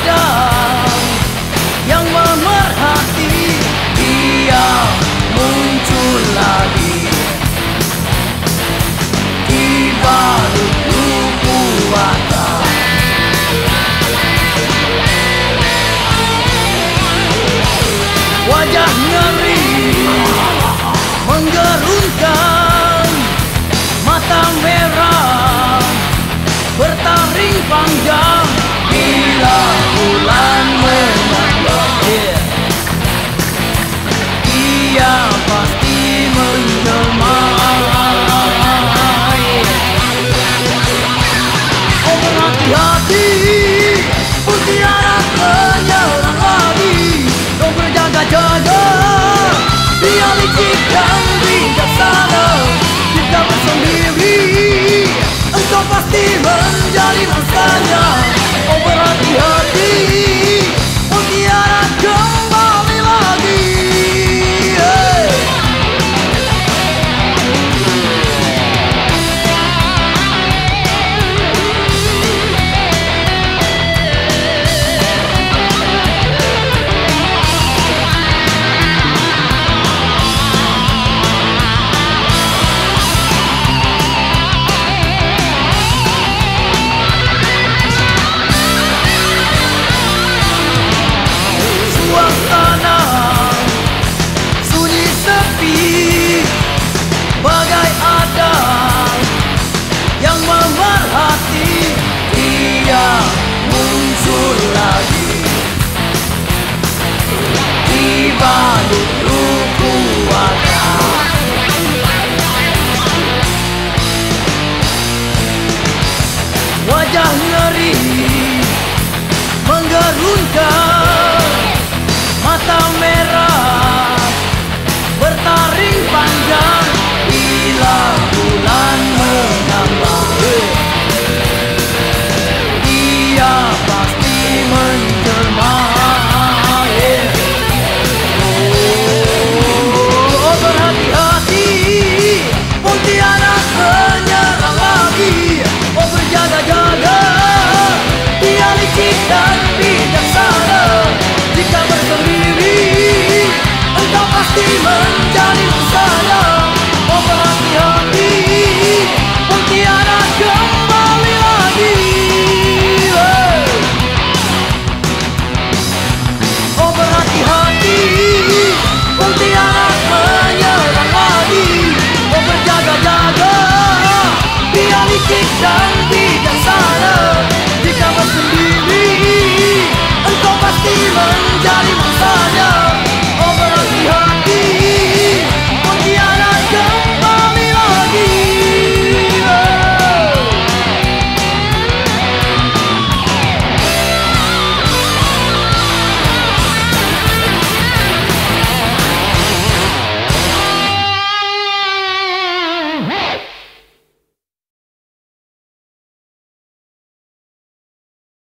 ada menjadi mangsanya Oh bijaksana